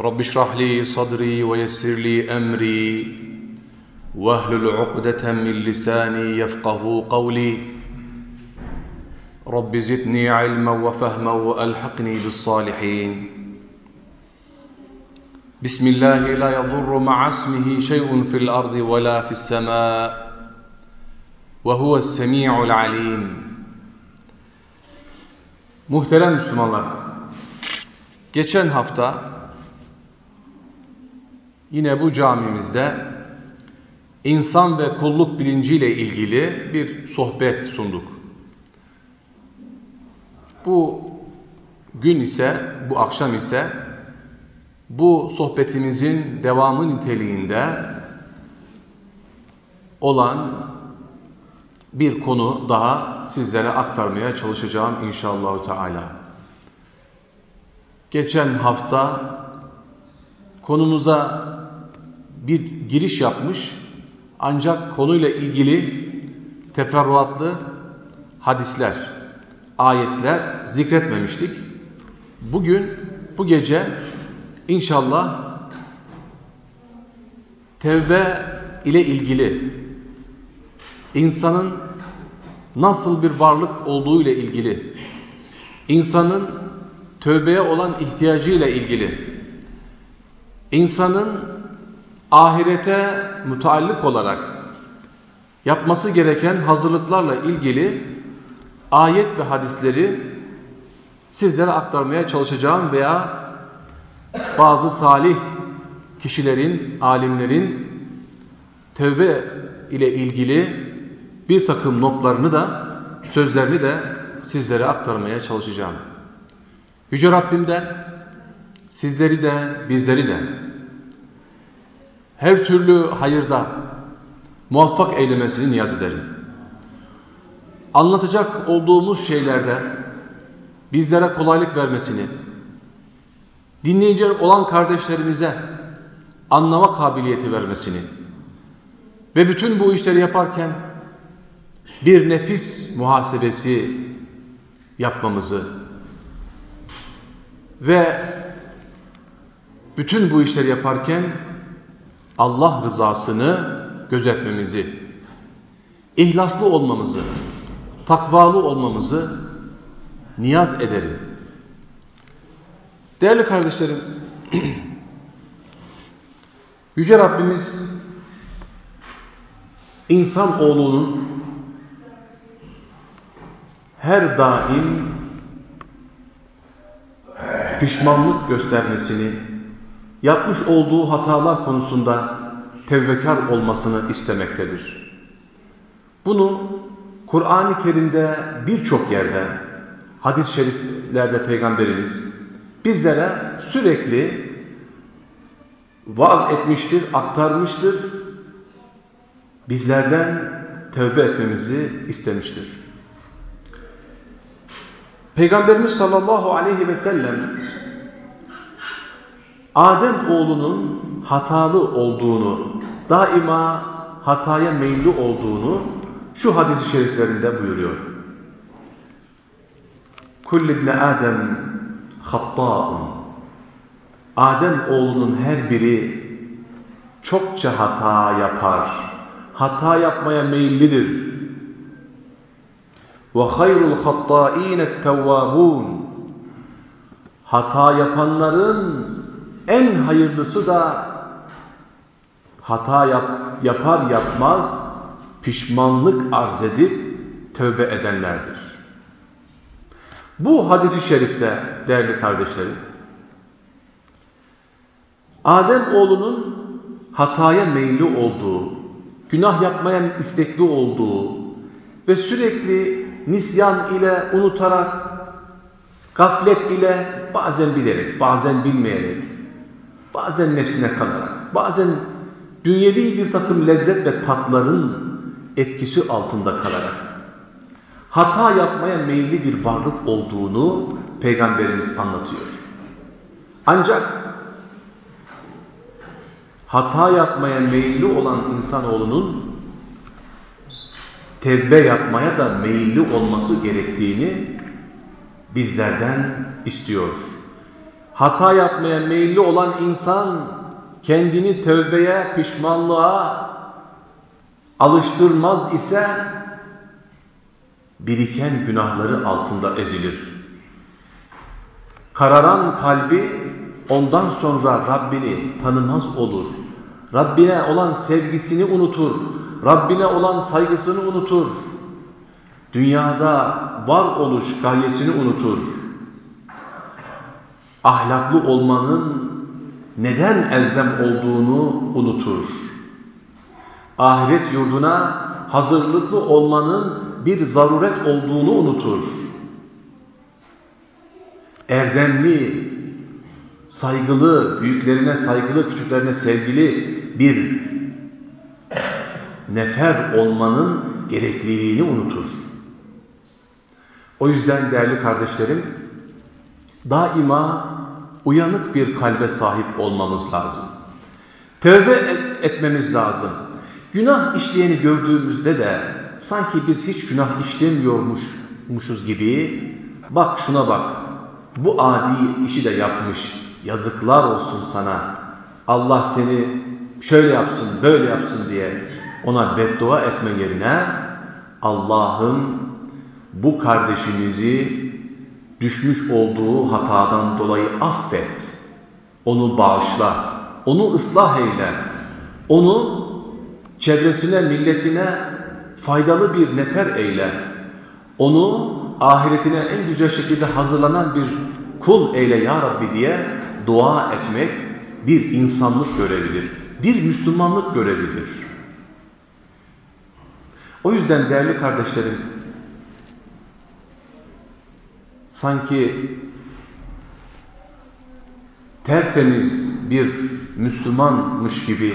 رب اشرح لي صدري ويسر لي أمري. واهلل عقدة من لساني يفقه قولي. رب زدني علما وفهما وألحقني بالصالحين. بسم الله لا يضر مع اسمه شيء في الأرض ولا في السماء وهو السميع العليم. Muhterem Müslümanlar, geçen hafta yine bu camimizde insan ve kulluk bilinciyle ilgili bir sohbet sunduk. Bu gün ise, bu akşam ise bu sohbetimizin devamı niteliğinde olan bir konu daha sizlere aktarmaya çalışacağım inşallah Teala. Geçen hafta konumuza bir giriş yapmış ancak konuyla ilgili teferruatlı hadisler, ayetler zikretmemiştik. Bugün, bu gece inşallah tevbe ile ilgili insanın nasıl bir varlık olduğu ile ilgili, insanın tövbeye olan ihtiyacı ile ilgili, insanın ahirete müteallik olarak yapması gereken hazırlıklarla ilgili ayet ve hadisleri sizlere aktarmaya çalışacağım veya bazı salih kişilerin, alimlerin tövbe ile ilgili bir takım notlarını da, sözlerini de sizlere aktarmaya çalışacağım. Yüce Rabbimden sizleri de, bizleri de her türlü hayırda muvaffak eylemesini niyaz ederim. Anlatacak olduğumuz şeylerde bizlere kolaylık vermesini, dinleyici olan kardeşlerimize anlama kabiliyeti vermesini ve bütün bu işleri yaparken bir nefis muhasebesi yapmamızı ve bütün bu işleri yaparken Allah rızasını gözetmemizi, ihlaslı olmamızı, takvalı olmamızı niyaz ederim. Değerli kardeşlerim, Yüce Rabbimiz insan oğlunun her daim pişmanlık göstermesini, yapmış olduğu hatalar konusunda tevbekar olmasını istemektedir. Bunu Kur'an-ı Kerim'de birçok yerde, hadis-i şeriflerde Peygamberimiz bizlere sürekli vaaz etmiştir, aktarmıştır. Bizlerden tövbe etmemizi istemiştir. Peygamberimiz sallallahu aleyhi ve sellem Adem oğlunun hatalı olduğunu, daima hataya meyilli olduğunu şu hadisi şeriflerinde buyuruyor. Kull ibn Adem hatta'un. Adem oğlunun her biri çokça hata yapar. Hata yapmaya meyillidir. Ve hayrul hatta'ine tevvabun. Hata yapanların en hayırlısı da hata yap, yapar yapmaz pişmanlık arz edip tövbe edenlerdir. Bu hadisi şerifte değerli kardeşlerim, Adem oğlunun hataya meyilli olduğu, günah yapmaya istekli olduğu ve sürekli nisyan ile unutarak, gaflet ile bazen bilerek, bazen bilmeyerek, bazen nefsine kalarak bazen dünyevi bir takım lezzet ve tatların etkisi altında kalarak hata yapmaya meyilli bir varlık olduğunu Peygamberimiz anlatıyor. Ancak hata yapmaya meyilli olan insanoğlunun tevbe yapmaya da meyilli olması gerektiğini bizlerden istiyor. Hata yapmaya meyilli olan insan kendini tövbeye, pişmanlığa alıştırmaz ise biriken günahları altında ezilir. Kararan kalbi ondan sonra Rabbini tanımaz olur. Rabbine olan sevgisini unutur. Rabbine olan saygısını unutur. Dünyada var oluş gayesini unutur. Ahlaklı olmanın neden elzem olduğunu unutur. Ahiret yurduna hazırlıklı olmanın bir zaruret olduğunu unutur. Erdemli, saygılı, büyüklerine saygılı, küçüklerine sevgili bir nefer olmanın gerekliliğini unutur. O yüzden değerli kardeşlerim, daima uyanık bir kalbe sahip olmamız lazım. Tövbe etmemiz lazım. Günah işleyeni gördüğümüzde de sanki biz hiç günah işlemiyormuşuz gibi bak şuna bak bu adi işi de yapmış yazıklar olsun sana Allah seni şöyle yapsın böyle yapsın diye ona beddua etme yerine Allah'ın bu kardeşimizi düşmüş olduğu hatadan dolayı affet. Onu bağışla. Onu ıslah eyle. Onu çevresine, milletine faydalı bir nefer eyle. Onu ahiretine en güzel şekilde hazırlanan bir kul eyle ya Rabbi diye dua etmek bir insanlık görevidir. Bir Müslümanlık görevidir. O yüzden değerli kardeşlerim, sanki tertemiz bir Müslümanmış gibi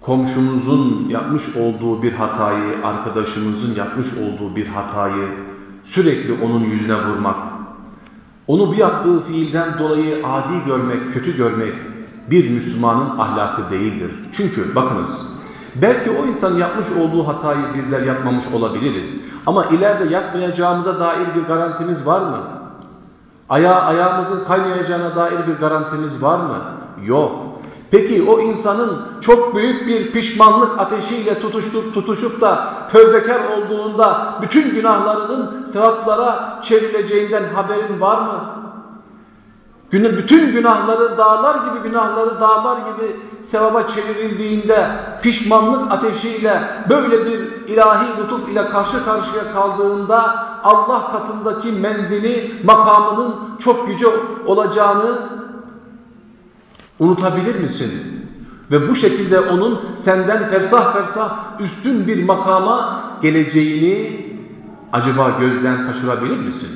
komşumuzun yapmış olduğu bir hatayı, arkadaşımızın yapmış olduğu bir hatayı sürekli onun yüzüne vurmak, onu bu yaptığı fiilden dolayı adi görmek, kötü görmek bir Müslümanın ahlakı değildir. Çünkü bakınız, belki o insan yapmış olduğu hatayı bizler yapmamış olabiliriz. Ama ileride yapmayacağımıza dair bir garantimiz var mı? Aya ayağımızın kaymayacağına dair bir garantimiz var mı? Yok. Peki o insanın çok büyük bir pişmanlık ateşiyle tutuştup, tutuşup da tövbekar olduğunda bütün günahlarının sevaplara çevrileceğinden haberin var mı? Bütün günahları dağlar gibi günahları dağlar gibi sevaba çevrildiğinde pişmanlık ateşiyle böyle bir ilahi lütuf ile karşı karşıya kaldığında Allah katındaki menzili, makamının çok yüce olacağını unutabilir misin? Ve bu şekilde onun senden fersah fersah üstün bir makama geleceğini acaba gözden kaçırabilir misin?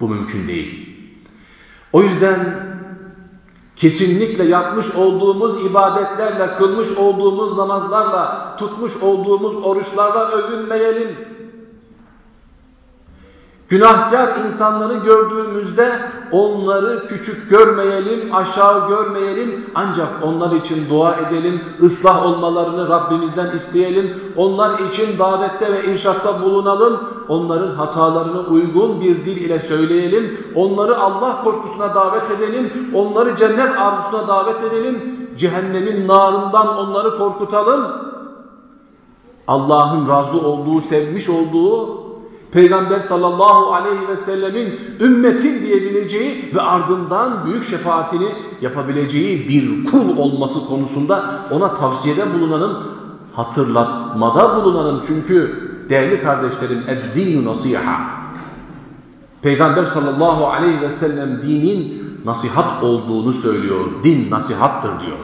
Bu mümkün değil. O yüzden kesinlikle yapmış olduğumuz ibadetlerle, kılmış olduğumuz namazlarla, tutmuş olduğumuz oruçlarla övünmeyelim. Günahkar insanları gördüğümüzde onları küçük görmeyelim, aşağı görmeyelim. Ancak onlar için dua edelim, ıslah olmalarını Rabbimizden isteyelim. Onlar için davette ve inşatta bulunalım. Onların hatalarını uygun bir dil ile söyleyelim. Onları Allah korkusuna davet edelim. Onları cennet arzusuna davet edelim. Cehennemin narından onları korkutalım. Allah'ın razı olduğu, sevmiş olduğu Peygamber sallallahu aleyhi ve sellemin ümmetin diyebileceği ve ardından büyük şefaatini yapabileceği bir kul olması konusunda ona tavsiyede bulunanım, hatırlatmada bulunanım. Çünkü değerli kardeşlerim, eddinu nasiha. Peygamber sallallahu aleyhi ve sellem dinin nasihat olduğunu söylüyor. Din nasihattır diyor.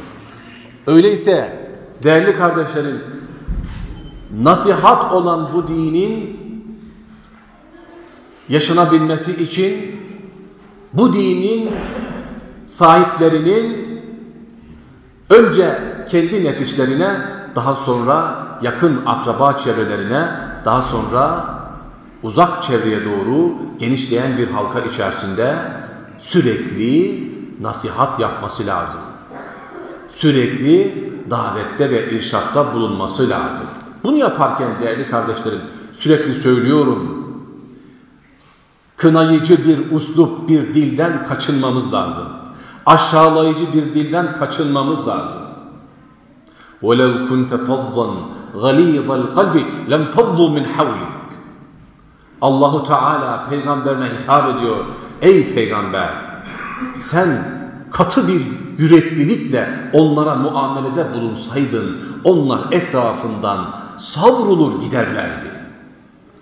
Öyleyse değerli kardeşlerim, nasihat olan bu dinin yaşanabilmesi için bu dinin sahiplerinin Önce kendi nefislerine, daha sonra yakın akraba çevrelerine, daha sonra uzak çevreye doğru genişleyen bir halka içerisinde sürekli nasihat yapması lazım. Sürekli davette ve irşatta bulunması lazım. Bunu yaparken değerli kardeşlerim sürekli söylüyorum. Kınayıcı bir uslup, bir dilden kaçınmamız lazım. Aşağılayıcı bir dilden kaçınmamız lazım. وَلَوْ كُنْتَ فَضًّا غَلِيظَ الْقَلْبِ لَمْ فَضُّوا مِنْ حَوْلِكَ Allahu Teala peygamberine hitap ediyor. Ey peygamber sen katı bir yüreklilikle onlara muamelede bulunsaydın onlar etrafından savrulur giderlerdi.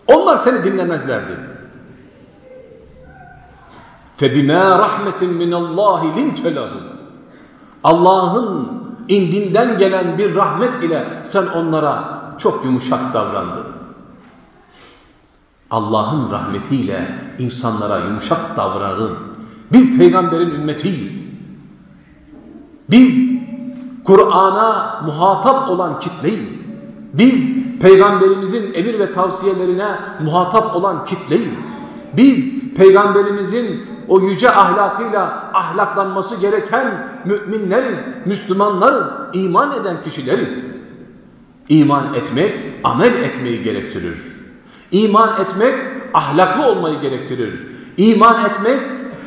Onlar seni dinlemezlerdi. فَبِمَا رَحْمَةٍ مِنَ اللّٰهِ لِنْتَ لَهُمْ Allah'ın indinden gelen bir rahmet ile sen onlara çok yumuşak davrandın. Allah'ın rahmetiyle insanlara yumuşak davranın. Biz peygamberin ümmetiyiz. Biz Kur'an'a muhatap olan kitleyiz. Biz peygamberimizin emir ve tavsiyelerine muhatap olan kitleyiz. Biz peygamberimizin o yüce ahlakıyla ahlaklanması gereken müminleriz, Müslümanlarız, iman eden kişileriz. İman etmek, amel etmeyi gerektirir. İman etmek, ahlaklı olmayı gerektirir. İman etmek,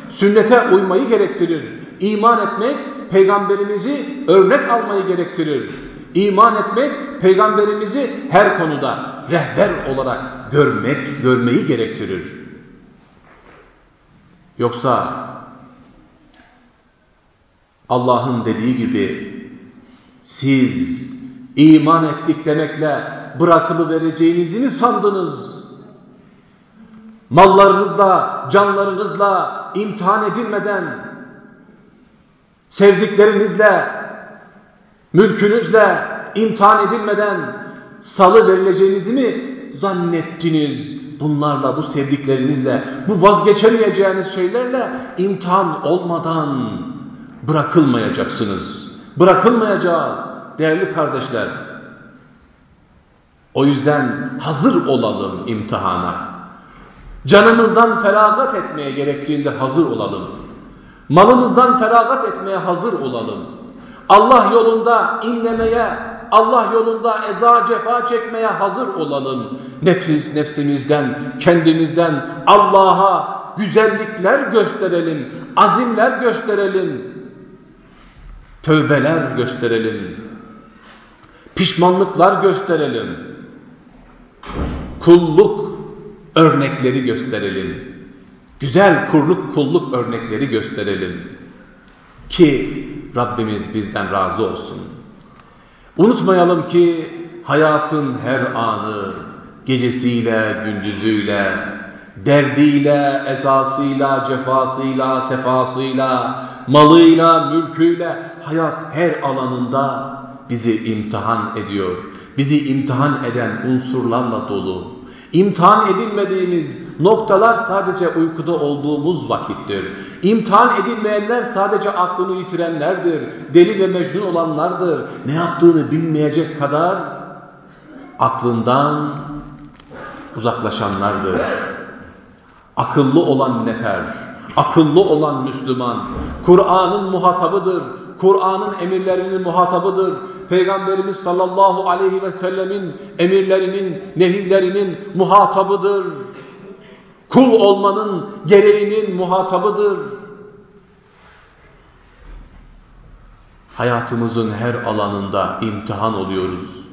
sünnete uymayı gerektirir. İman etmek, peygamberimizi örnek almayı gerektirir. İman etmek, peygamberimizi her konuda rehber olarak görmek, görmeyi gerektirir. Yoksa Allah'ın dediği gibi siz iman ettik demekle bırakılı vereceğinizi mi sandınız? Mallarınızla, canlarınızla imtihan edilmeden, sevdiklerinizle, mülkünüzle imtihan edilmeden salı verileceğinizi mi zannettiniz? Bunlarla, bu sevdiklerinizle, bu vazgeçemeyeceğiniz şeylerle imtihan olmadan bırakılmayacaksınız. Bırakılmayacağız değerli kardeşler. O yüzden hazır olalım imtihana. Canımızdan feragat etmeye gerektiğinde hazır olalım. Malımızdan feragat etmeye hazır olalım. Allah yolunda inlemeye, Allah yolunda eza cefa çekmeye hazır olalım. Nefis, nefsimizden, kendimizden Allah'a güzellikler gösterelim, azimler gösterelim, tövbeler gösterelim, pişmanlıklar gösterelim, kulluk örnekleri gösterelim, güzel kurluk kulluk örnekleri gösterelim ki Rabbimiz bizden razı olsun. Unutmayalım ki hayatın her anı gecesiyle, gündüzüyle, derdiyle, ezasıyla, cefasıyla, sefasıyla, malıyla, mülküyle hayat her alanında bizi imtihan ediyor. Bizi imtihan eden unsurlarla dolu. İmtihan edilmediğimiz noktalar sadece uykuda olduğumuz vakittir. İmtihan edilmeyenler sadece aklını yitirenlerdir. Deli ve mecnun olanlardır. Ne yaptığını bilmeyecek kadar aklından uzaklaşanlardır. Akıllı olan nefer, akıllı olan Müslüman, Kur'an'ın muhatabıdır. Kur'an'ın emirlerinin muhatabıdır. Peygamberimiz sallallahu aleyhi ve sellemin emirlerinin, nehirlerinin muhatabıdır. Kul olmanın gereğinin muhatabıdır. Hayatımızın her alanında imtihan oluyoruz.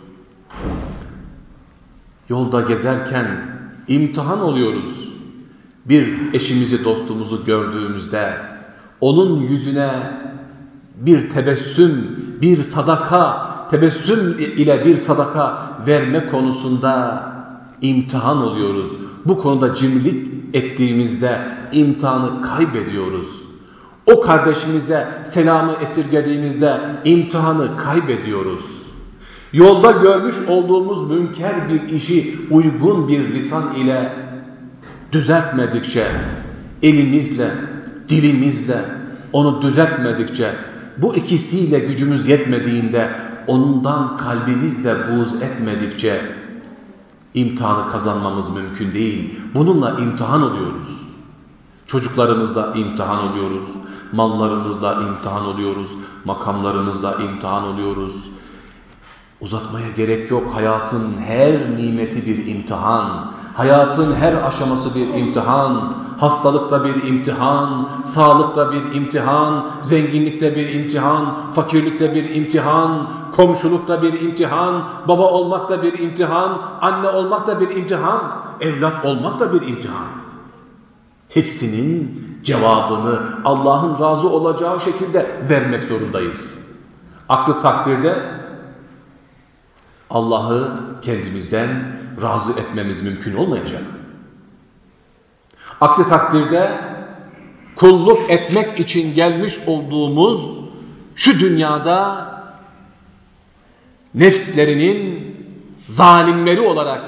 Yolda gezerken imtihan oluyoruz. Bir eşimizi, dostumuzu gördüğümüzde onun yüzüne bir tebessüm, bir sadaka, tebessüm ile bir sadaka verme konusunda imtihan oluyoruz. Bu konuda cimrilik ettiğimizde imtihanı kaybediyoruz. O kardeşimize selamı esirgediğimizde imtihanı kaybediyoruz. Yolda görmüş olduğumuz münker bir işi uygun bir lisan ile düzeltmedikçe, elimizle, dilimizle onu düzeltmedikçe bu ikisiyle gücümüz yetmediğinde ondan kalbimizle buğz etmedikçe imtihanı kazanmamız mümkün değil. Bununla imtihan oluyoruz. Çocuklarımızla imtihan oluyoruz. Mallarımızla imtihan oluyoruz. Makamlarımızla imtihan oluyoruz. Uzatmaya gerek yok. Hayatın her nimeti bir imtihan. Hayatın her aşaması bir imtihan. Hastalıkta bir imtihan, sağlıkta bir imtihan, zenginlikte bir imtihan, fakirlikte bir imtihan, komşulukta bir imtihan, baba olmak da bir imtihan, anne olmak da bir imtihan, evlat olmak da bir imtihan. Hepsinin cevabını Allah'ın razı olacağı şekilde vermek zorundayız. Aksi takdirde Allah'ı kendimizden razı etmemiz mümkün olmayacak. Aksi takdirde kulluk etmek için gelmiş olduğumuz şu dünyada nefslerinin zalimleri olarak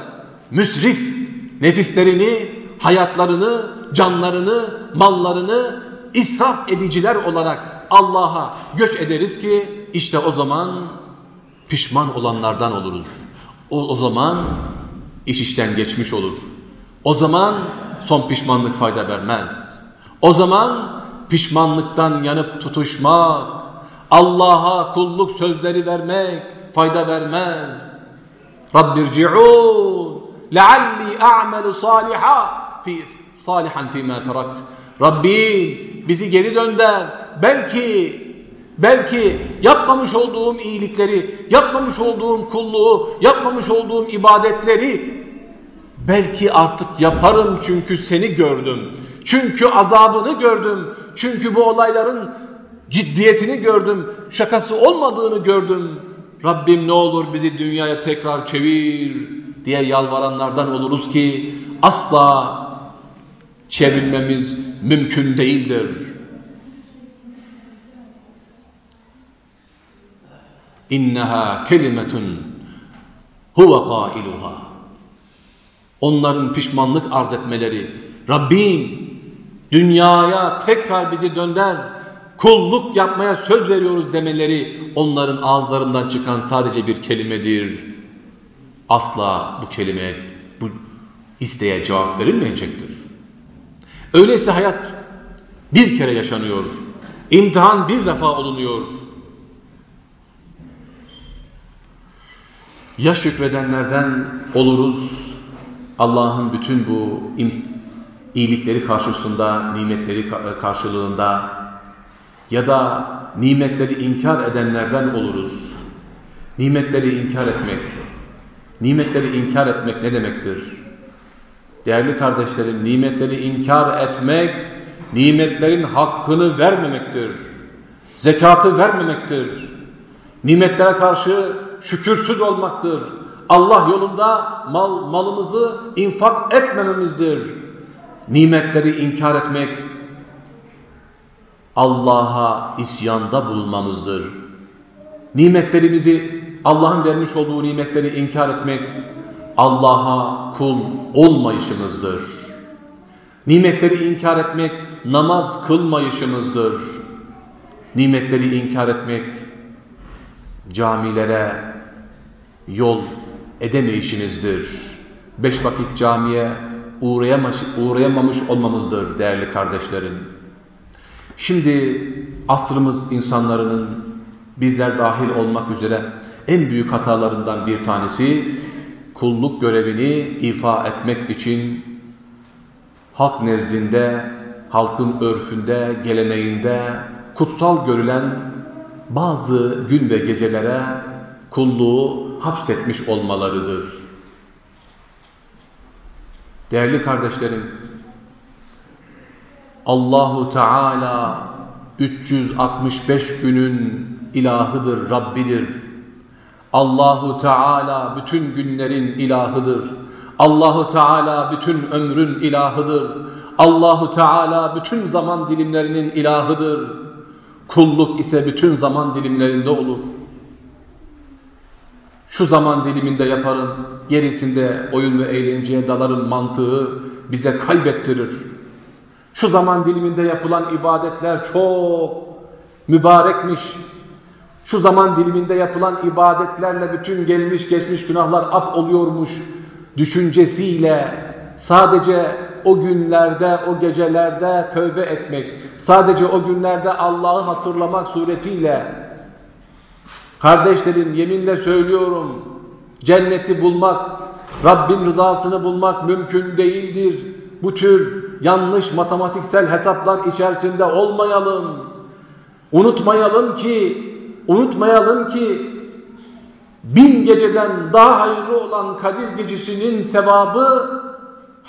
müsrif nefislerini, hayatlarını, canlarını, mallarını israf ediciler olarak Allah'a göç ederiz ki işte o zaman pişman olanlardan oluruz. O, o zaman iş işten geçmiş olur. O zaman son pişmanlık fayda vermez. O zaman pişmanlıktan yanıp tutuşmak, Allah'a kulluk sözleri vermek fayda vermez. Rabbirci'un lealli a'melu saliha fi salihan fîmâ terakt. Rabbim bizi geri dönder. Belki belki yapmamış olduğum iyilikleri, yapmamış olduğum kulluğu, yapmamış olduğum ibadetleri belki artık yaparım çünkü seni gördüm. Çünkü azabını gördüm. Çünkü bu olayların ciddiyetini gördüm. Şakası olmadığını gördüm. Rabbim ne olur bizi dünyaya tekrar çevir diye yalvaranlardan oluruz ki asla çevirmemiz mümkün değildir. İnneha kelimetun huve kailuha. Onların pişmanlık arz etmeleri, Rabbim dünyaya tekrar bizi dönder, kulluk yapmaya söz veriyoruz demeleri onların ağızlarından çıkan sadece bir kelimedir. Asla bu kelime, bu isteğe cevap verilmeyecektir. Öyleyse hayat bir kere yaşanıyor. İmtihan bir defa olunuyor. Ya şükredenlerden oluruz, Allah'ın bütün bu iyilikleri karşısında, nimetleri karşılığında ya da nimetleri inkar edenlerden oluruz. Nimetleri inkar etmek, nimetleri inkar etmek ne demektir? Değerli kardeşlerim, nimetleri inkar etmek, nimetlerin hakkını vermemektir. Zekatı vermemektir. Nimetlere karşı şükürsüz olmaktır. Allah yolunda mal, malımızı infak etmememizdir. Nimetleri inkar etmek, Allah'a isyanda bulunmamızdır. Nimetlerimizi, Allah'ın vermiş olduğu nimetleri inkar etmek, Allah'a kul olmayışımızdır. Nimetleri inkar etmek, namaz kılmayışımızdır. Nimetleri inkar etmek, camilere yol edemeyişinizdir. Beş vakit camiye uğrayamamış, uğrayamamış olmamızdır değerli kardeşlerim. Şimdi asrımız insanların bizler dahil olmak üzere en büyük hatalarından bir tanesi kulluk görevini ifa etmek için halk nezdinde, halkın örfünde, geleneğinde kutsal görülen bazı gün ve gecelere kulluğu hapsetmiş olmalarıdır. Değerli kardeşlerim, Allahu Teala 365 günün ilahıdır, Rabbidir. Allahu Teala bütün günlerin ilahıdır. Allahu Teala bütün ömrün ilahıdır. Allahu Teala bütün zaman dilimlerinin ilahıdır. Kulluk ise bütün zaman dilimlerinde olur. Şu zaman diliminde yaparım, gerisinde oyun ve eğlenceye dalarım mantığı bize kaybettirir. Şu zaman diliminde yapılan ibadetler çok, mübarekmiş. Şu zaman diliminde yapılan ibadetlerle bütün gelmiş geçmiş günahlar af oluyormuş düşüncesiyle sadece o günlerde, o gecelerde tövbe etmek, sadece o günlerde Allah'ı hatırlamak suretiyle kardeşlerim yeminle söylüyorum cenneti bulmak, Rabbin rızasını bulmak mümkün değildir. Bu tür yanlış matematiksel hesaplar içerisinde olmayalım. Unutmayalım ki, unutmayalım ki bin geceden daha hayırlı olan Kadir gecesinin sevabı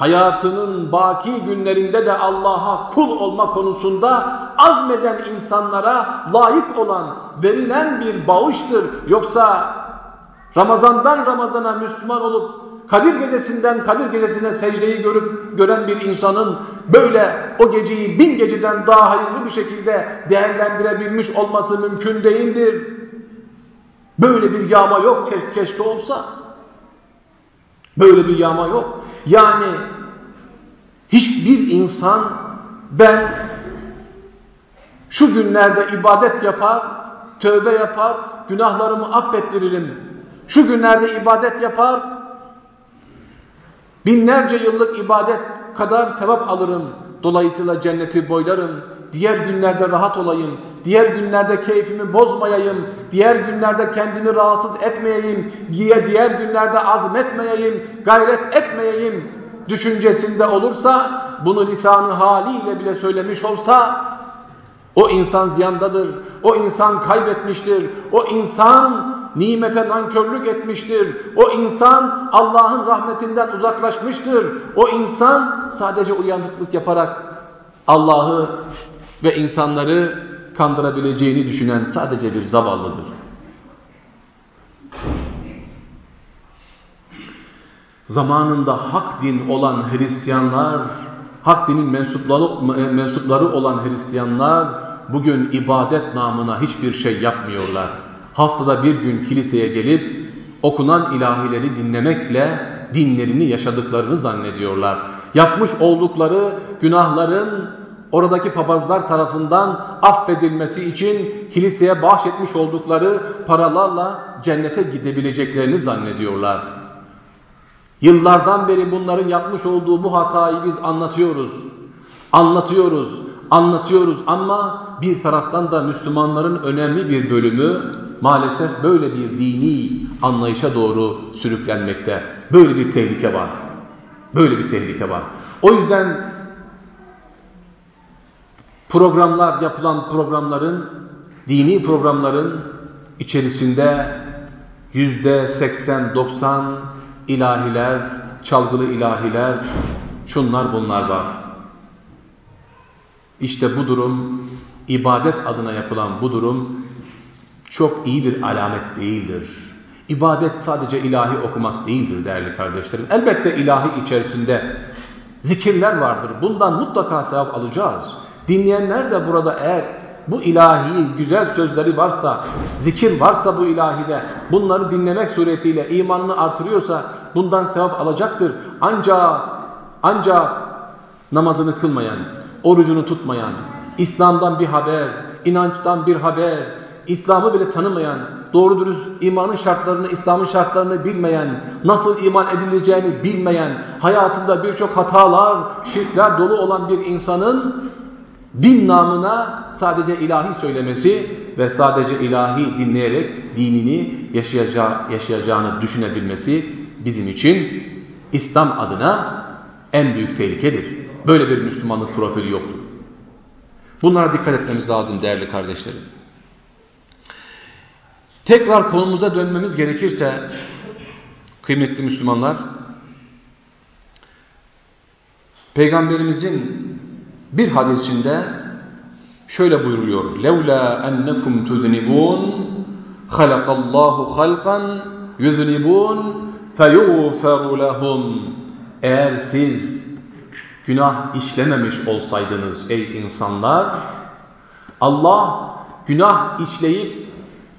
hayatının baki günlerinde de Allah'a kul olma konusunda azmeden insanlara layık olan verilen bir bağıştır. Yoksa Ramazandan Ramazana Müslüman olup Kadir gecesinden Kadir gecesine secdeyi görüp gören bir insanın böyle o geceyi bin geceden daha hayırlı bir şekilde değerlendirebilmiş olması mümkün değildir. Böyle bir yağma yok keşke olsa. Böyle bir yağma yok. Yani hiçbir insan ben şu günlerde ibadet yapar, tövbe yapar, günahlarımı affettiririm. Şu günlerde ibadet yapar, binlerce yıllık ibadet kadar sevap alırım. Dolayısıyla cenneti boylarım. Diğer günlerde rahat olayım. Diğer günlerde keyfimi bozmayayım. Diğer günlerde kendimi rahatsız etmeyeyim. Diye diğer günlerde azmetmeyeyim. Gayret etmeyeyim. Düşüncesinde olursa bunu lisanı haliyle bile söylemiş olsa o insan ziyandadır. O insan kaybetmiştir. O insan nimete nankörlük etmiştir. O insan Allah'ın rahmetinden uzaklaşmıştır. O insan sadece uyanıklık yaparak Allah'ı ve insanları kandırabileceğini düşünen sadece bir zavallıdır. Zamanında hak din olan Hristiyanlar, hak dinin mensupları, olan Hristiyanlar bugün ibadet namına hiçbir şey yapmıyorlar. Haftada bir gün kiliseye gelip okunan ilahileri dinlemekle dinlerini yaşadıklarını zannediyorlar. Yapmış oldukları günahların oradaki papazlar tarafından affedilmesi için kiliseye bahşetmiş oldukları paralarla cennete gidebileceklerini zannediyorlar. Yıllardan beri bunların yapmış olduğu bu hatayı biz anlatıyoruz. Anlatıyoruz, anlatıyoruz ama bir taraftan da Müslümanların önemli bir bölümü maalesef böyle bir dini anlayışa doğru sürüklenmekte. Böyle bir tehlike var. Böyle bir tehlike var. O yüzden programlar, yapılan programların, dini programların içerisinde yüzde seksen, doksan ilahiler, çalgılı ilahiler, şunlar bunlar var. İşte bu durum, ibadet adına yapılan bu durum çok iyi bir alamet değildir. İbadet sadece ilahi okumak değildir değerli kardeşlerim. Elbette ilahi içerisinde zikirler vardır. Bundan mutlaka sevap alacağız. Dinleyenler de burada eğer bu ilahi güzel sözleri varsa, zikir varsa bu ilahide, bunları dinlemek suretiyle imanını artırıyorsa bundan sevap alacaktır. Ancak, ancak namazını kılmayan, orucunu tutmayan, İslam'dan bir haber, inançtan bir haber, İslam'ı bile tanımayan, doğru dürüst imanın şartlarını, İslam'ın şartlarını bilmeyen, nasıl iman edileceğini bilmeyen, hayatında birçok hatalar, şirkler dolu olan bir insanın din namına sadece ilahi söylemesi ve sadece ilahi dinleyerek dinini yaşayacağı, yaşayacağını düşünebilmesi bizim için İslam adına en büyük tehlikedir. Böyle bir Müslümanlık profili yoktur. Bunlara dikkat etmemiz lazım değerli kardeşlerim. Tekrar konumuza dönmemiz gerekirse kıymetli Müslümanlar Peygamberimizin bir hadisinde şöyle buyuruyor. Levla ennekum tuznibun halakallahu halkan yuznibun feyuğferu lehum Eğer siz günah işlememiş olsaydınız ey insanlar Allah günah işleyip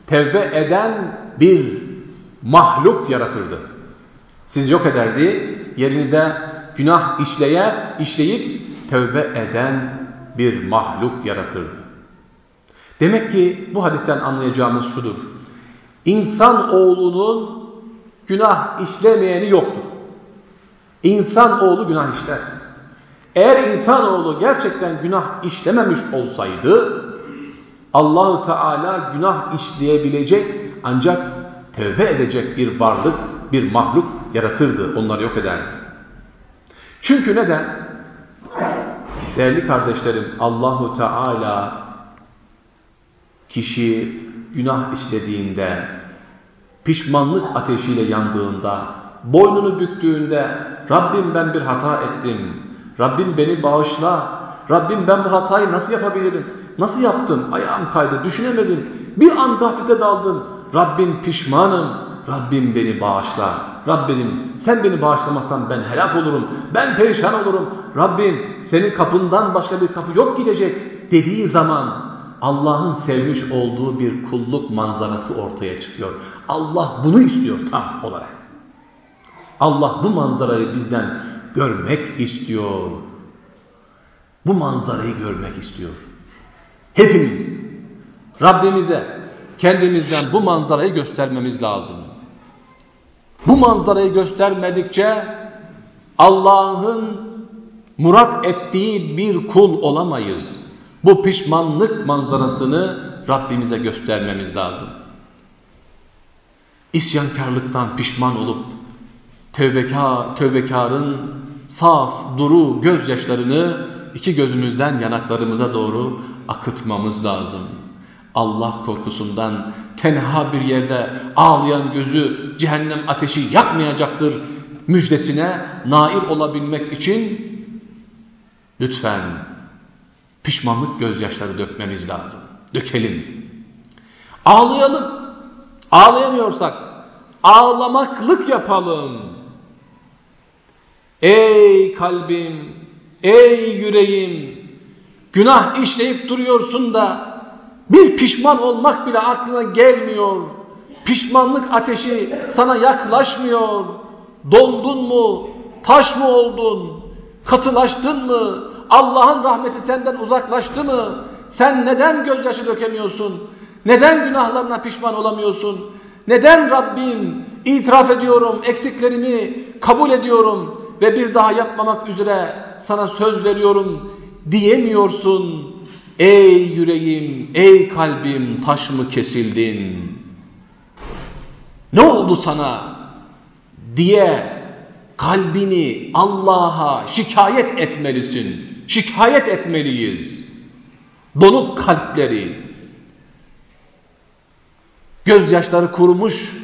tevbe eden bir mahluk yaratırdı. Siz yok ederdi, yerinize günah işleye, işleyip tövbe eden bir mahluk yaratırdı. Demek ki bu hadisten anlayacağımız şudur. İnsan oğlunun günah işlemeyeni yoktur. İnsan oğlu günah işler. Eğer insan oğlu gerçekten günah işlememiş olsaydı Allahu Teala günah işleyebilecek ancak tövbe edecek bir varlık, bir mahluk yaratırdı. Onları yok ederdi. Çünkü neden? Değerli kardeşlerim Allahu Teala kişi günah işlediğinde, pişmanlık ateşiyle yandığında, boynunu büktüğünde Rabbim ben bir hata ettim, Rabbim beni bağışla, Rabbim ben bu hatayı nasıl yapabilirim, nasıl yaptım, ayağım kaydı, düşünemedim, bir an gaflete daldım, Rabbim pişmanım, Rabbim beni bağışla, Rabbim sen beni bağışlamasan ben helak olurum, ben perişan olurum, Rabbim senin kapından başka bir kapı yok gidecek dediği zaman Allah'ın sevmiş olduğu bir kulluk manzarası ortaya çıkıyor. Allah bunu istiyor tam olarak. Allah bu manzarayı bizden görmek istiyor. Bu manzarayı görmek istiyor. Hepimiz Rabbimize kendimizden bu manzarayı göstermemiz lazım. Bu manzarayı göstermedikçe Allah'ın murat ettiği bir kul olamayız. Bu pişmanlık manzarasını Rabbimize göstermemiz lazım. İsyankarlıktan pişman olup tövbekar, tövbekarın saf, duru gözyaşlarını iki gözümüzden yanaklarımıza doğru akıtmamız lazım. Allah korkusundan tenha bir yerde ağlayan gözü cehennem ateşi yakmayacaktır müjdesine nail olabilmek için lütfen pişmanlık gözyaşları dökmemiz lazım. Dökelim. Ağlayalım. Ağlayamıyorsak ağlamaklık yapalım. Ey kalbim, ey yüreğim, günah işleyip duruyorsun da bir pişman olmak bile aklına gelmiyor. Pişmanlık ateşi sana yaklaşmıyor. Dondun mu? Taş mı oldun? Katılaştın mı? Allah'ın rahmeti senden uzaklaştı mı? Sen neden gözyaşı dökemiyorsun? Neden günahlarına pişman olamıyorsun? Neden Rabbim itiraf ediyorum, eksiklerimi kabul ediyorum ve bir daha yapmamak üzere sana söz veriyorum diyemiyorsun? Ey yüreğim, ey kalbim taş mı kesildin? Ne oldu sana? diye kalbini Allah'a şikayet etmelisin. Şikayet etmeliyiz. Donuk kalpleri, gözyaşları kurumuş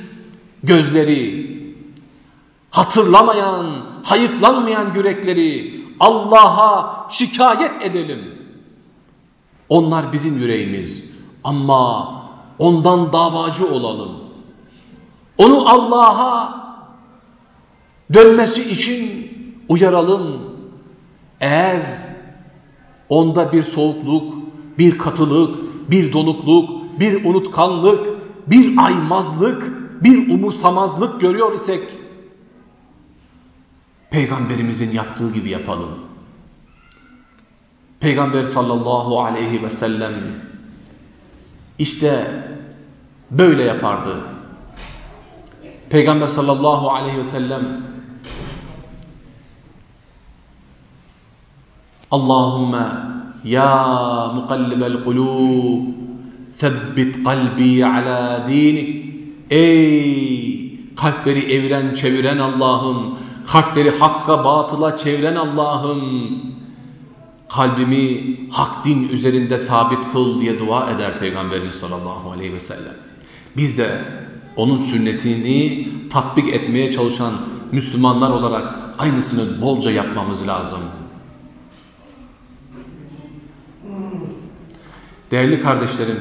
gözleri, hatırlamayan, hayıflanmayan yürekleri Allah'a şikayet edelim. Onlar bizim yüreğimiz ama ondan davacı olalım. Onu Allah'a dönmesi için uyaralım. Eğer onda bir soğukluk, bir katılık, bir donukluk, bir unutkanlık, bir aymazlık, bir umursamazlık görüyor isek Peygamberimizin yaptığı gibi yapalım. Peygamber sallallahu aleyhi ve sellem işte böyle yapardı. Peygamber sallallahu aleyhi ve sellem Allahümme ya mukallibel kulub Sebbit kalbi ala dinik. Ey kalpleri eviren çeviren Allah'ım, kalpleri hakka batıla çeviren Allah'ım, kalbimi hak din üzerinde sabit kıl diye dua eder Peygamberimiz sallallahu aleyhi ve sellem. Biz de onun sünnetini tatbik etmeye çalışan Müslümanlar olarak aynısını bolca yapmamız lazım. Değerli kardeşlerim,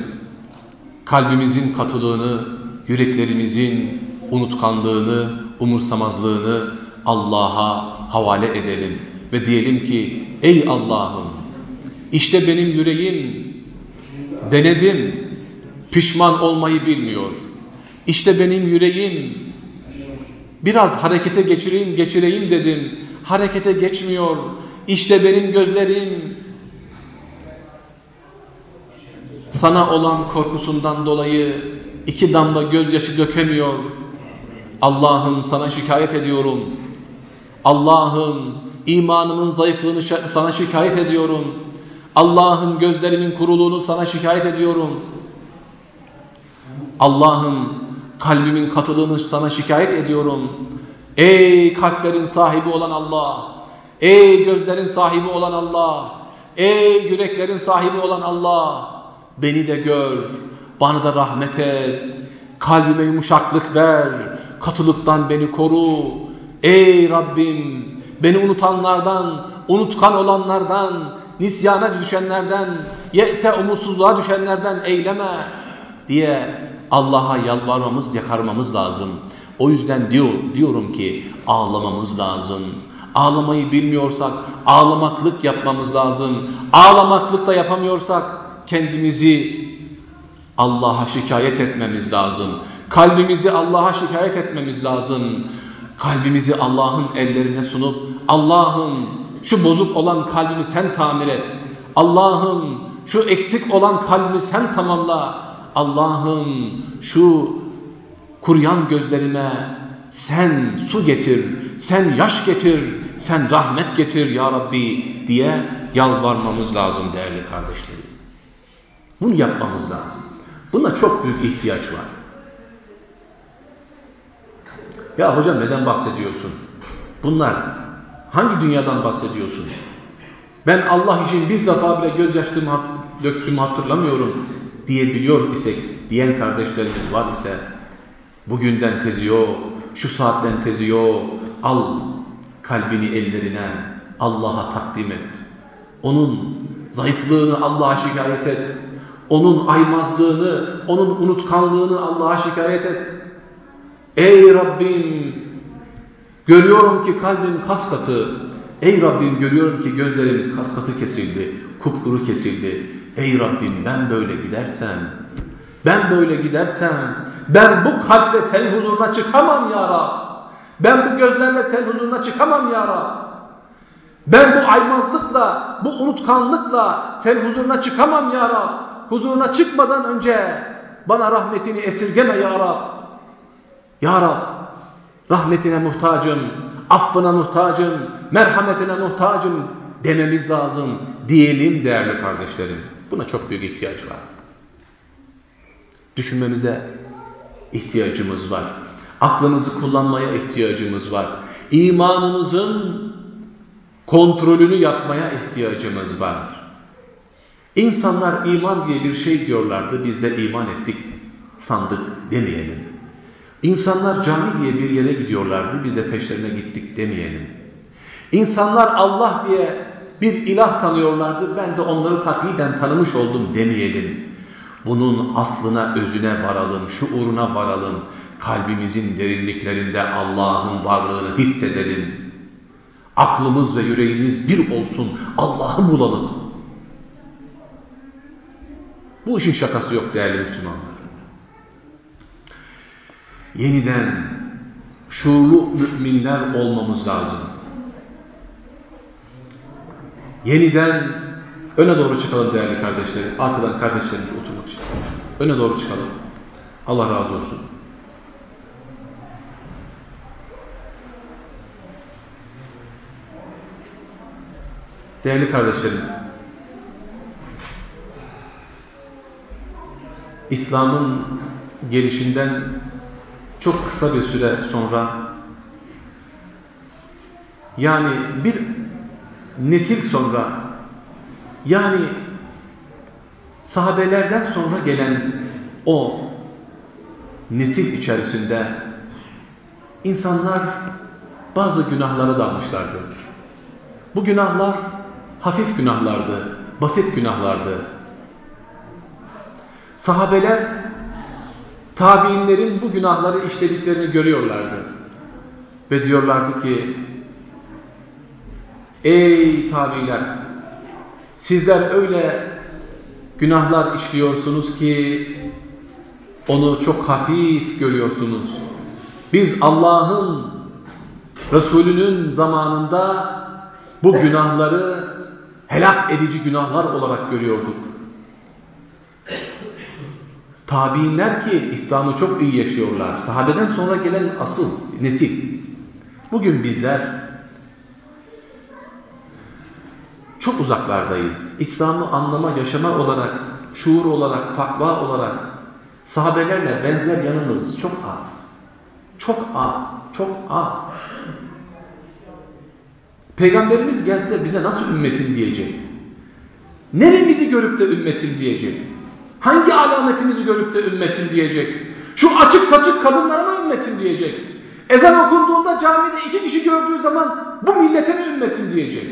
kalbimizin katılığını, yüreklerimizin unutkanlığını, umursamazlığını Allah'a havale edelim ve diyelim ki ey Allah'ım işte benim yüreğim denedim pişman olmayı bilmiyor. İşte benim yüreğim biraz harekete geçireyim geçireyim dedim harekete geçmiyor. İşte benim gözlerim sana olan korkusundan dolayı iki damla gözyaşı dökemiyor. Allah'ım sana şikayet ediyorum. Allah'ım imanımın zayıflığını sana şikayet ediyorum. Allah'ım gözlerimin kuruluğunu sana şikayet ediyorum. Allah'ım kalbimin katılığını sana şikayet ediyorum. Ey kalplerin sahibi olan Allah, ey gözlerin sahibi olan Allah, ey yüreklerin sahibi olan Allah, beni de gör, bana da rahmet et, kalbime yumuşaklık ver, katılıktan beni koru. Ey Rabbim, beni unutanlardan, unutkan olanlardan, nisyana düşenlerden, yese umutsuzluğa düşenlerden eyleme diye Allah'a yalvarmamız, yakarmamız lazım. O yüzden diyor, diyorum ki ağlamamız lazım. Ağlamayı bilmiyorsak ağlamaklık yapmamız lazım. Ağlamaklık da yapamıyorsak kendimizi Allah'a şikayet etmemiz lazım. Kalbimizi Allah'a şikayet etmemiz lazım. Kalbimizi Allah'ın ellerine sunup Allah'ım şu bozuk olan kalbimi sen tamir et. Allah'ım şu eksik olan kalbimi sen tamamla. Allah'ım şu kuruyan gözlerime sen su getir, sen yaş getir, sen rahmet getir ya Rabbi diye yalvarmamız lazım değerli kardeşlerim. Bunu yapmamız lazım. Buna çok büyük ihtiyaç var. Ya hocam neden bahsediyorsun? Bunlar hangi dünyadan bahsediyorsun? Ben Allah için bir defa bile gözyaşlarımı döktüğümü hatırlamıyorum diyebiliyor isek, diyen kardeşlerimiz var ise bugünden tezi yok, şu saatten tezi yok, al kalbini ellerine Allah'a takdim et. Onun zayıflığını Allah'a şikayet et. Onun aymazlığını, onun unutkanlığını Allah'a şikayet et. Ey Rabbim görüyorum ki kalbim kas katı. Ey Rabbim görüyorum ki gözlerim kas katı kesildi, kupkuru kesildi. Ey Rabbim ben böyle gidersem, ben böyle gidersem, ben bu kalple senin huzuruna çıkamam ya Rab. Ben bu gözlerle senin huzuruna çıkamam ya Rab. Ben bu aymazlıkla, bu unutkanlıkla senin huzuruna çıkamam ya Rab. Huzuruna çıkmadan önce bana rahmetini esirgeme ya Rab. Ya Rab, rahmetine muhtacım, affına muhtacım, merhametine muhtacım dememiz lazım. Diyelim değerli kardeşlerim. Buna çok büyük ihtiyaç var. Düşünmemize ihtiyacımız var. Aklımızı kullanmaya ihtiyacımız var. İmanımızın kontrolünü yapmaya ihtiyacımız var. İnsanlar iman diye bir şey diyorlardı, biz de iman ettik, sandık demeyelim. İnsanlar cami diye bir yere gidiyorlardı, biz de peşlerine gittik demeyelim. İnsanlar Allah diye bir ilah tanıyorlardı. Ben de onları takliden tanımış oldum demeyelim. Bunun aslına, özüne varalım, şuuruna varalım. Kalbimizin derinliklerinde Allah'ın varlığını hissedelim. Aklımız ve yüreğimiz bir olsun. Allah'ı bulalım. Bu işin şakası yok değerli Müslümanlar. Yeniden şuurlu müminler olmamız lazım yeniden öne doğru çıkalım değerli kardeşlerim. Arkadan kardeşlerimiz oturmak için. Öne doğru çıkalım. Allah razı olsun. Değerli kardeşlerim, İslam'ın gelişinden çok kısa bir süre sonra yani bir nesil sonra yani sahabelerden sonra gelen o nesil içerisinde insanlar bazı günahlara dalmışlardı. Bu günahlar hafif günahlardı, basit günahlardı. Sahabeler tabiinlerin bu günahları işlediklerini görüyorlardı. Ve diyorlardı ki Ey tabiler! Sizler öyle günahlar işliyorsunuz ki onu çok hafif görüyorsunuz. Biz Allah'ın Resulünün zamanında bu günahları helak edici günahlar olarak görüyorduk. Tabiinler ki İslam'ı çok iyi yaşıyorlar. Sahabeden sonra gelen asıl nesil. Bugün bizler çok uzaklardayız. İslam'ı anlama, yaşama olarak, şuur olarak, takva olarak sahabelerle benzer yanımız çok az. Çok az, çok az. Peygamberimiz gelse bize nasıl ümmetim diyecek? Neremizi görüp de ümmetim diyecek? Hangi alametimizi görüp de ümmetim diyecek? Şu açık saçık kadınlara mı ümmetim diyecek? Ezan okunduğunda camide iki kişi gördüğü zaman bu millete mi ümmetim diyecek?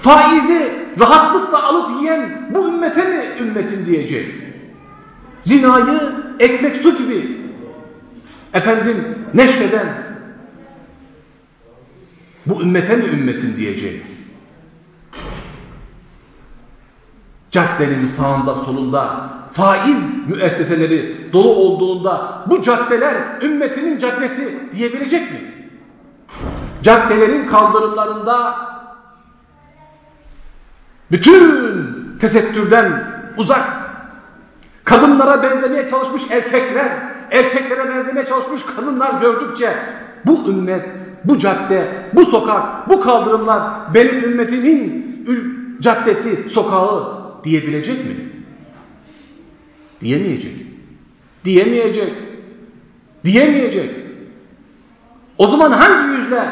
Faizi rahatlıkla alıp yiyen bu ümmete mi ümmetim diyecek? Zinayı ekmek su gibi efendim neşreden bu ümmete mi ümmetim diyecek? Caddenin sağında solunda faiz müesseseleri dolu olduğunda bu caddeler ümmetinin caddesi diyebilecek mi? Caddelerin kaldırımlarında bütün tesettürden uzak kadınlara benzemeye çalışmış erkekler, erkeklere benzemeye çalışmış kadınlar gördükçe bu ümmet, bu cadde, bu sokak, bu kaldırımlar benim ümmetimin caddesi, sokağı diyebilecek mi? Diyemeyecek. Diyemeyecek. Diyemeyecek. O zaman hangi yüzle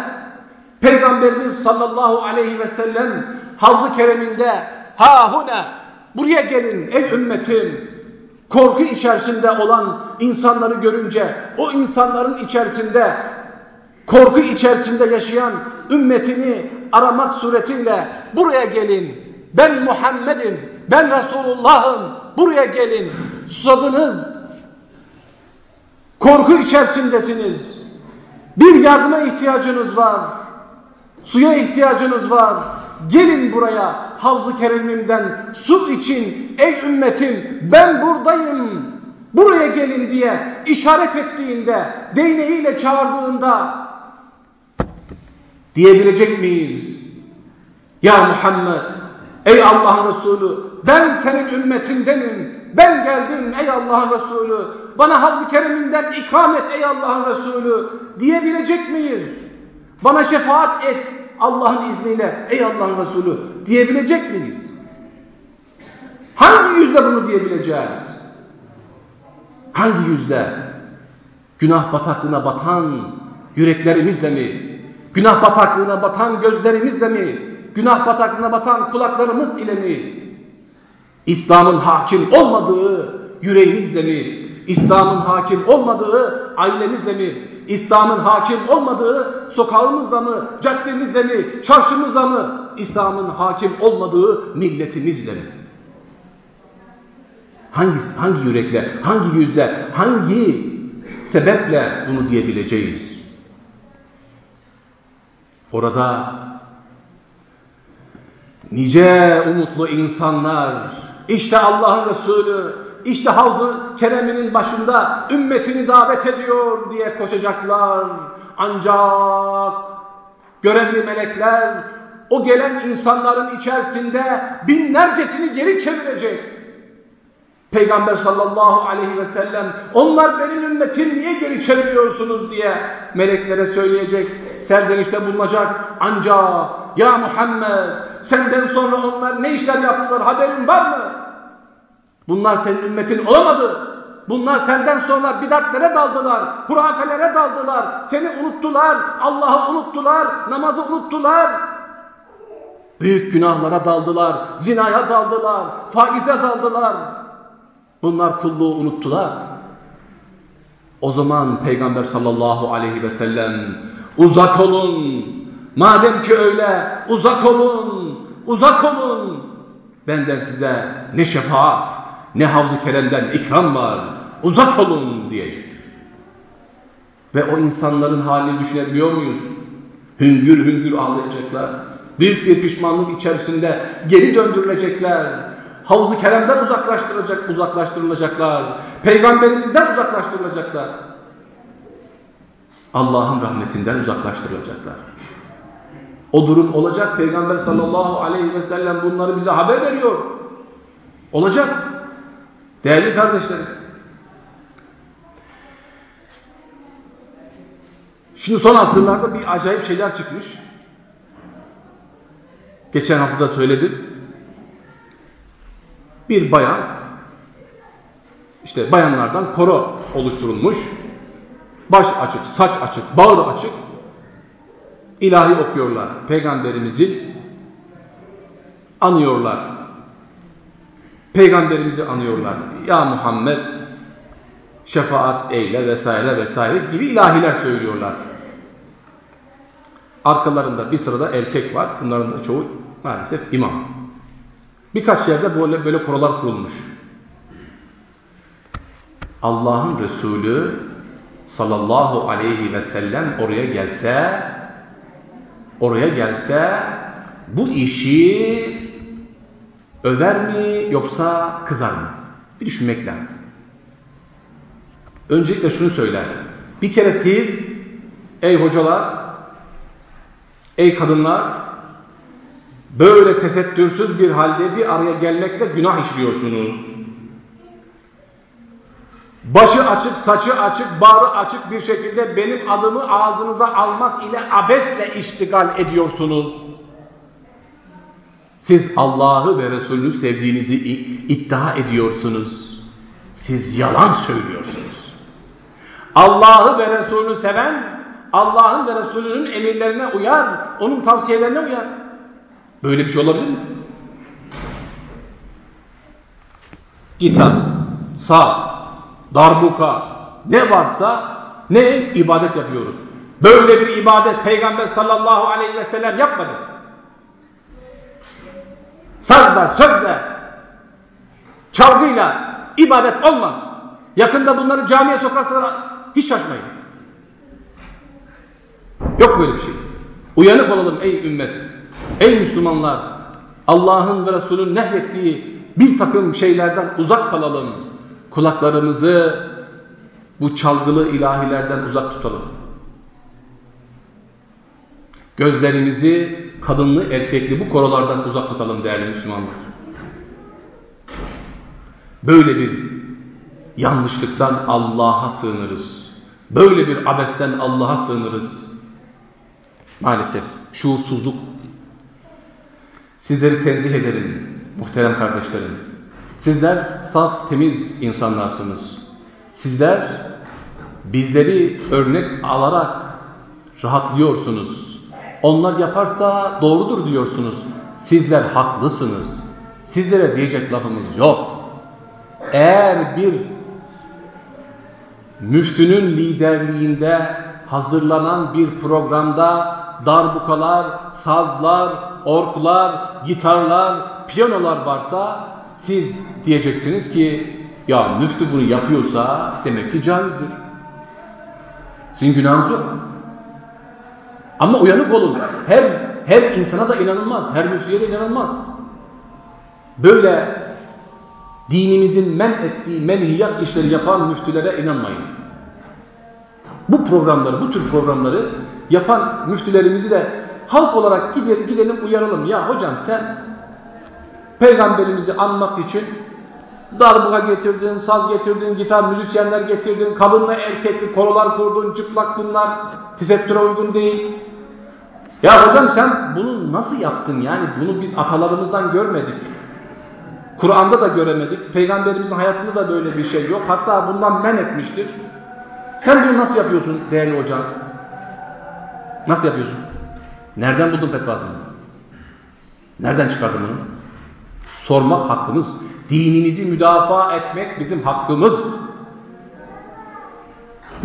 Peygamberimiz sallallahu aleyhi ve sellem Havz-ı Kerem'inde ha hune buraya gelin ey ümmetim korku içerisinde olan insanları görünce o insanların içerisinde korku içerisinde yaşayan ümmetini aramak suretiyle buraya gelin ben Muhammed'im ben Resulullah'ım buraya gelin. Susadınız. Korku içerisindesiniz. Bir yardıma ihtiyacınız var. Suya ihtiyacınız var. Gelin buraya Havz-ı Kerim'imden su için ey ümmetim ben buradayım. Buraya gelin diye işaret ettiğinde değneğiyle çağırdığında diyebilecek miyiz? Ya Muhammed ey Allah'ın Resulü ben senin ümmetindenim ben geldim ey Allah'ın Resulü bana Havz-ı Kerim'inden ikram et ey Allah'ın Resulü diyebilecek miyiz? Bana şefaat et Allah'ın izniyle ey Allah'ın Resulü diyebilecek miyiz? Hangi yüzle bunu diyebileceğiz? Hangi yüzle? Günah bataklığına batan yüreklerimizle mi? Günah bataklığına batan gözlerimizle mi? Günah bataklığına batan kulaklarımız ile mi? İslam'ın hakim olmadığı yüreğimizle mi? İslam'ın hakim olmadığı ailemizle mi? İslam'ın hakim olmadığı sokağımızla mı, caddemizle mi, çarşımızla mı? İslam'ın hakim olmadığı milletimizle mi? Hangi, hangi yürekle, hangi yüzle, hangi sebeple bunu diyebileceğiz? Orada nice umutlu insanlar, işte Allah'ın Resulü, işte Havz-ı Kerem'inin başında ümmetini davet ediyor diye koşacaklar. Ancak görevli melekler o gelen insanların içerisinde binlercesini geri çevirecek. Peygamber sallallahu aleyhi ve sellem onlar benim ümmetim niye geri çeviriyorsunuz diye meleklere söyleyecek, serzenişte bulunacak. Ancak ya Muhammed senden sonra onlar ne işler yaptılar haberin var mı? Bunlar senin ümmetin olamadı. Bunlar senden sonra bidatlere daldılar, hurafelere daldılar, seni unuttular, Allah'ı unuttular, namazı unuttular. Büyük günahlara daldılar, zinaya daldılar, faize daldılar. Bunlar kulluğu unuttular. O zaman Peygamber sallallahu aleyhi ve sellem uzak olun. Madem ki öyle uzak olun, uzak olun. Benden size ne şefaat, ne Havz-ı Kerem'den ikram var. Uzak olun diyecek. Ve o insanların halini düşünebiliyor muyuz? Hüngür hüngür ağlayacaklar. Büyük bir pişmanlık içerisinde geri döndürülecekler. Havz-ı Kerem'den uzaklaştırılacak, uzaklaştırılacaklar. Peygamberimizden uzaklaştırılacaklar. Allah'ın rahmetinden uzaklaştırılacaklar. O durum olacak. Peygamber sallallahu aleyhi ve sellem bunları bize haber veriyor. Olacak. Değerli kardeşlerim, şimdi son asırlarda bir acayip şeyler çıkmış. Geçen hafta da söyledim. Bir bayan, işte bayanlardan koro oluşturulmuş. Baş açık, saç açık, bağır açık. ilahi okuyorlar. Peygamberimizi anıyorlar. Peygamberimizi anıyorlar. Ya Muhammed şefaat eyle vesaire vesaire gibi ilahiler söylüyorlar. Arkalarında bir sırada erkek var. Bunların da çoğu maalesef imam. Birkaç yerde böyle böyle korolar kurulmuş. Allah'ın Resulü sallallahu aleyhi ve sellem oraya gelse oraya gelse bu işi över mi yoksa kızar mı? Bir düşünmek lazım. Öncelikle şunu söyler. Bir kere siz ey hocalar, ey kadınlar böyle tesettürsüz bir halde bir araya gelmekle günah işliyorsunuz. Başı açık, saçı açık, bağrı açık bir şekilde benim adımı ağzınıza almak ile abesle iştigal ediyorsunuz. Siz Allah'ı ve Resulünü sevdiğinizi iddia ediyorsunuz. Siz yalan söylüyorsunuz. Allah'ı ve Resulünü seven, Allah'ın ve Resulünün emirlerine uyar, onun tavsiyelerine uyar. Böyle bir şey olabilir mi? Gitar, saz, darbuka, ne varsa ne ibadet yapıyoruz. Böyle bir ibadet Peygamber sallallahu aleyhi ve sellem yapmadı. Sazla, sözle, çalgıyla ibadet olmaz. Yakında bunları camiye sokarsalar hiç şaşmayın. Yok böyle bir şey. Uyanık olalım ey ümmet. Ey Müslümanlar. Allah'ın ve Resulünün nehyettiği bir takım şeylerden uzak kalalım. Kulaklarımızı bu çalgılı ilahilerden uzak tutalım. Gözlerimizi kadınlı erkekli bu korolardan uzak tutalım değerli Müslümanlar. Böyle bir yanlışlıktan Allah'a sığınırız. Böyle bir abesten Allah'a sığınırız. Maalesef şuursuzluk. Sizleri tenzih ederim muhterem kardeşlerim. Sizler saf temiz insanlarsınız. Sizler bizleri örnek alarak rahatlıyorsunuz. Onlar yaparsa doğrudur diyorsunuz. Sizler haklısınız. Sizlere diyecek lafımız yok. Eğer bir müftünün liderliğinde hazırlanan bir programda darbukalar, sazlar, orklar, gitarlar, piyanolar varsa siz diyeceksiniz ki ya müftü bunu yapıyorsa demek ki caizdir. Sizin günahınız yok. Ama uyanık olun. Her her insana da inanılmaz. Her müftüye de inanılmaz. Böyle dinimizin men ettiği menhiyat işleri yapan müftülere inanmayın. Bu programları, bu tür programları yapan müftülerimizi de halk olarak gidelim, gidelim uyaralım. Ya hocam sen peygamberimizi anmak için darbuka getirdin, saz getirdin, gitar, müzisyenler getirdin, kadınla erkekli korolar kurdun, çıplak bunlar, tesettüre uygun değil. Ya hocam sen bunu nasıl yaptın yani? Bunu biz atalarımızdan görmedik. Kur'an'da da göremedik. Peygamberimizin hayatında da böyle bir şey yok. Hatta bundan men etmiştir. Sen bunu nasıl yapıyorsun değerli hocam? Nasıl yapıyorsun? Nereden buldun fetvasını? Nereden çıkardın bunu? Sormak hakkımız. Dinimizi müdafaa etmek bizim hakkımız.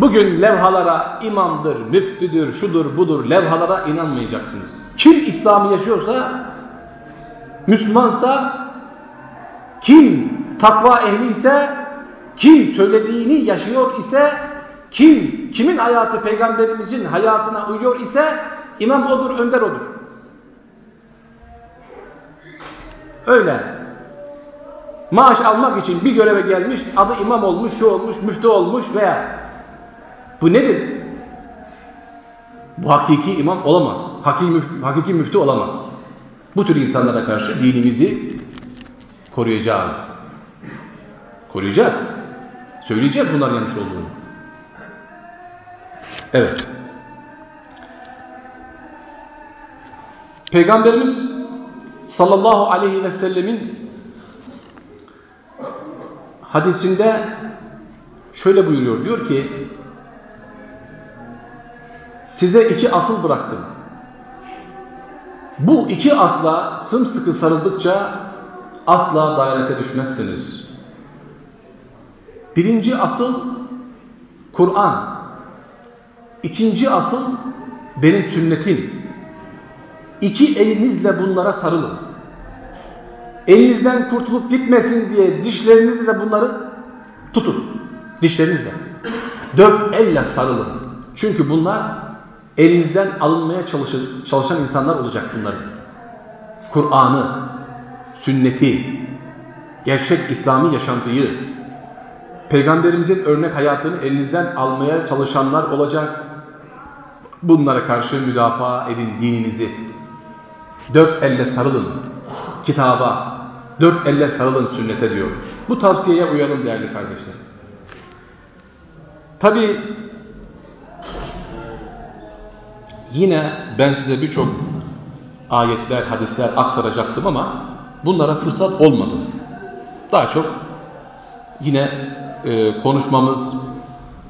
Bugün levhalara imamdır, müftüdür, şudur, budur levhalara inanmayacaksınız. Kim İslam'ı yaşıyorsa, Müslümansa, kim takva ehli ise, kim söylediğini yaşıyor ise, kim, kimin hayatı peygamberimizin hayatına uyuyor ise, imam odur, önder odur. Öyle. Maaş almak için bir göreve gelmiş, adı imam olmuş, şu olmuş, müftü olmuş veya bu nedir? Bu hakiki imam olamaz. Hakiki müftü, hakiki müftü olamaz. Bu tür insanlara karşı dinimizi koruyacağız. Koruyacağız. Söyleyeceğiz bunlar yanlış olduğunu. Evet. Peygamberimiz sallallahu aleyhi ve sellemin hadisinde şöyle buyuruyor. Diyor ki size iki asıl bıraktım. Bu iki asla sımsıkı sarıldıkça asla dairete düşmezsiniz. Birinci asıl Kur'an. İkinci asıl benim sünnetim. İki elinizle bunlara sarılın. Elinizden kurtulup gitmesin diye dişlerinizle de bunları tutun. Dişlerinizle. Dört elle sarılın. Çünkü bunlar elinizden alınmaya çalışır, çalışan insanlar olacak bunların. Kur'an'ı, sünneti, gerçek İslami yaşantıyı, Peygamberimizin örnek hayatını elinizden almaya çalışanlar olacak. Bunlara karşı müdafaa edin dininizi. Dört elle sarılın kitaba, dört elle sarılın sünnete diyor. Bu tavsiyeye uyalım değerli kardeşler. Tabi yine ben size birçok ayetler, hadisler aktaracaktım ama bunlara fırsat olmadı. Daha çok yine e, konuşmamız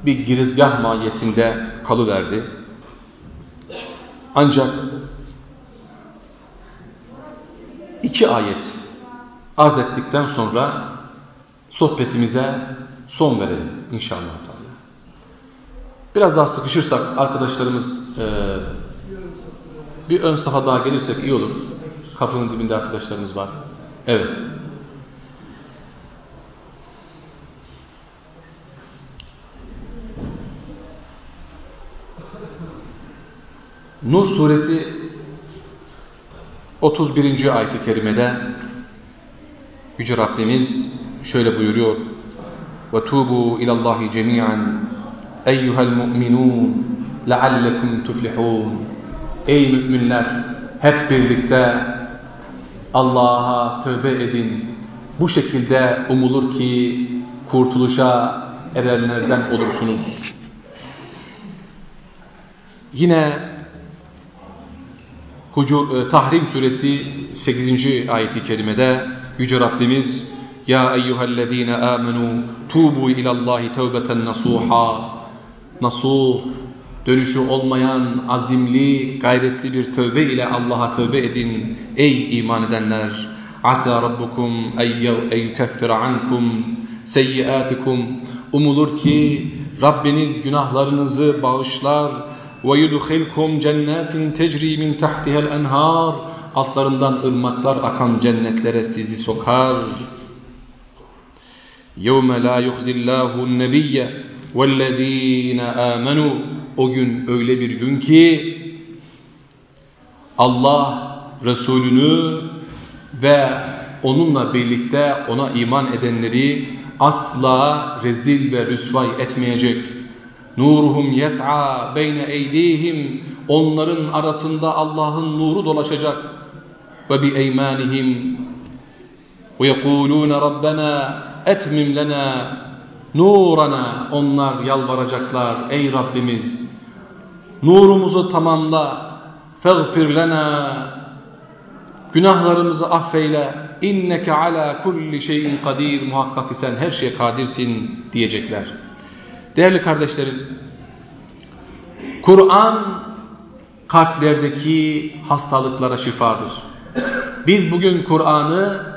bir girizgah mahiyetinde kalıverdi. Ancak iki ayet arz ettikten sonra sohbetimize son verelim inşallah. Biraz daha sıkışırsak arkadaşlarımız e, bir ön safa daha gelirsek iyi olur. Kapının dibinde arkadaşlarımız var. Evet. Nur suresi 31. ayet-i kerimede Yüce Rabbimiz şöyle buyuruyor وَتُوبُوا اِلَى اللّٰهِ جَمِيعًا Eyyuhel mu'minun leallekum tuflihun. Ey müminler hep birlikte Allah'a tövbe edin. Bu şekilde umulur ki kurtuluşa erenlerden olursunuz. Yine Hucur, e, Tahrim suresi 8. ayeti kerimede Yüce Rabbimiz Ya eyyühellezine amenu tubu ilallahi tevbeten nasuha Nasuh, dönüşü olmayan, azimli, gayretli bir tövbe ile Allah'a tövbe edin. Ey iman edenler! Asa rabbukum ey yukeffira ankum seyyiatikum. Umulur ki Rabbiniz günahlarınızı bağışlar وَيُدْخِلْكُمْ جَنَّاتٍ تَجْرِي مِنْ تَحْتِهَا الْاَنْهَارِ Altlarından ırmaklar akan cennetlere sizi sokar. يَوْمَ لَا يُخْزِ اللّٰهُ النَّبِيَّ وَالَّذ۪ينَ آمَنُوا O gün öyle bir gün ki Allah Resulünü ve onunla birlikte ona iman edenleri asla rezil ve rüsvay etmeyecek. Nuruhum yes'a beyne eydihim. Onların arasında Allah'ın nuru dolaşacak. Ve bi eymanihim ve yekulûne rabbena etmim lena nurana. Onlar yalvaracaklar. Ey Rabbimiz nurumuzu tamamla. Feğfir lena günahlarımızı affeyle. İnneke ala kulli şeyin kadir. Muhakkak ki sen her şeye kadirsin diyecekler. Değerli kardeşlerim, Kur'an kalplerdeki hastalıklara şifadır. Biz bugün Kur'an'ı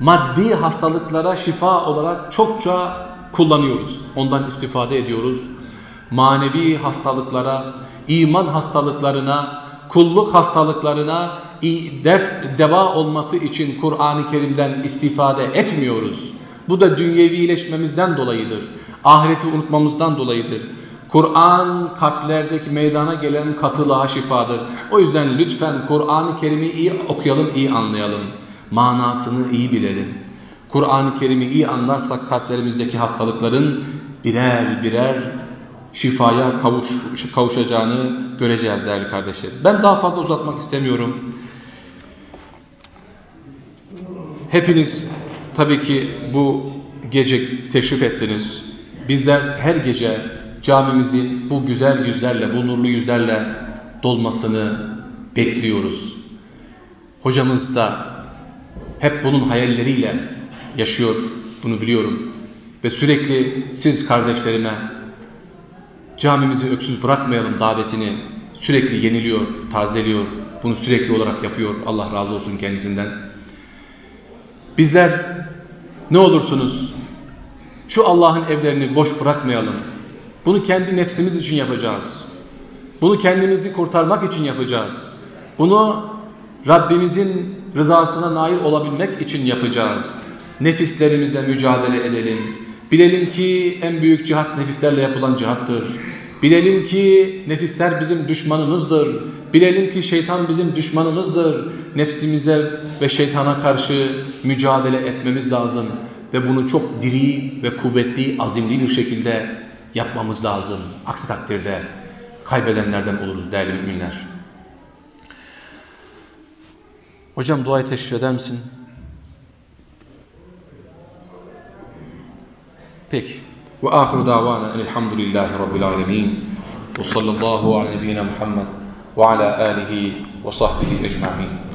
maddi hastalıklara şifa olarak çokça kullanıyoruz. Ondan istifade ediyoruz. Manevi hastalıklara, iman hastalıklarına, kulluk hastalıklarına dert deva olması için Kur'an-ı Kerim'den istifade etmiyoruz. Bu da dünyevileşmemizden dolayıdır. Ahireti unutmamızdan dolayıdır. Kur'an kalplerdeki meydana gelen katılığa şifadır. O yüzden lütfen Kur'an-ı Kerim'i iyi okuyalım, iyi anlayalım. Manasını iyi bilelim. Kur'an-ı Kerim'i iyi anlarsak kalplerimizdeki hastalıkların birer birer şifaya kavuş, kavuşacağını göreceğiz değerli kardeşlerim. Ben daha fazla uzatmak istemiyorum. Hepiniz tabii ki bu gece teşrif ettiniz. Bizler her gece camimizi bu güzel yüzlerle, bu nurlu yüzlerle dolmasını bekliyoruz. Hocamız da hep bunun hayalleriyle yaşıyor, bunu biliyorum. Ve sürekli siz kardeşlerime camimizi öksüz bırakmayalım davetini sürekli yeniliyor, tazeliyor. Bunu sürekli olarak yapıyor. Allah razı olsun kendisinden. Bizler ne olursunuz şu Allah'ın evlerini boş bırakmayalım. Bunu kendi nefsimiz için yapacağız. Bunu kendimizi kurtarmak için yapacağız. Bunu Rabbimizin rızasına nail olabilmek için yapacağız. Nefislerimize mücadele edelim. Bilelim ki en büyük cihat nefislerle yapılan cihattır. Bilelim ki nefisler bizim düşmanımızdır. Bilelim ki şeytan bizim düşmanımızdır. Nefsimize ve şeytana karşı mücadele etmemiz lazım. Ve bunu çok diri ve kuvvetli, azimli bir şekilde yapmamız lazım. Aksi takdirde kaybedenlerden oluruz değerli müminler. Hocam duayı teşrif eder misin? Peki. Ve ahiru davana elhamdülillahi rabbil alemin. Ve sallallahu ala nebiyyina Muhammed ve ala alihi ve sahbihi ecma'in.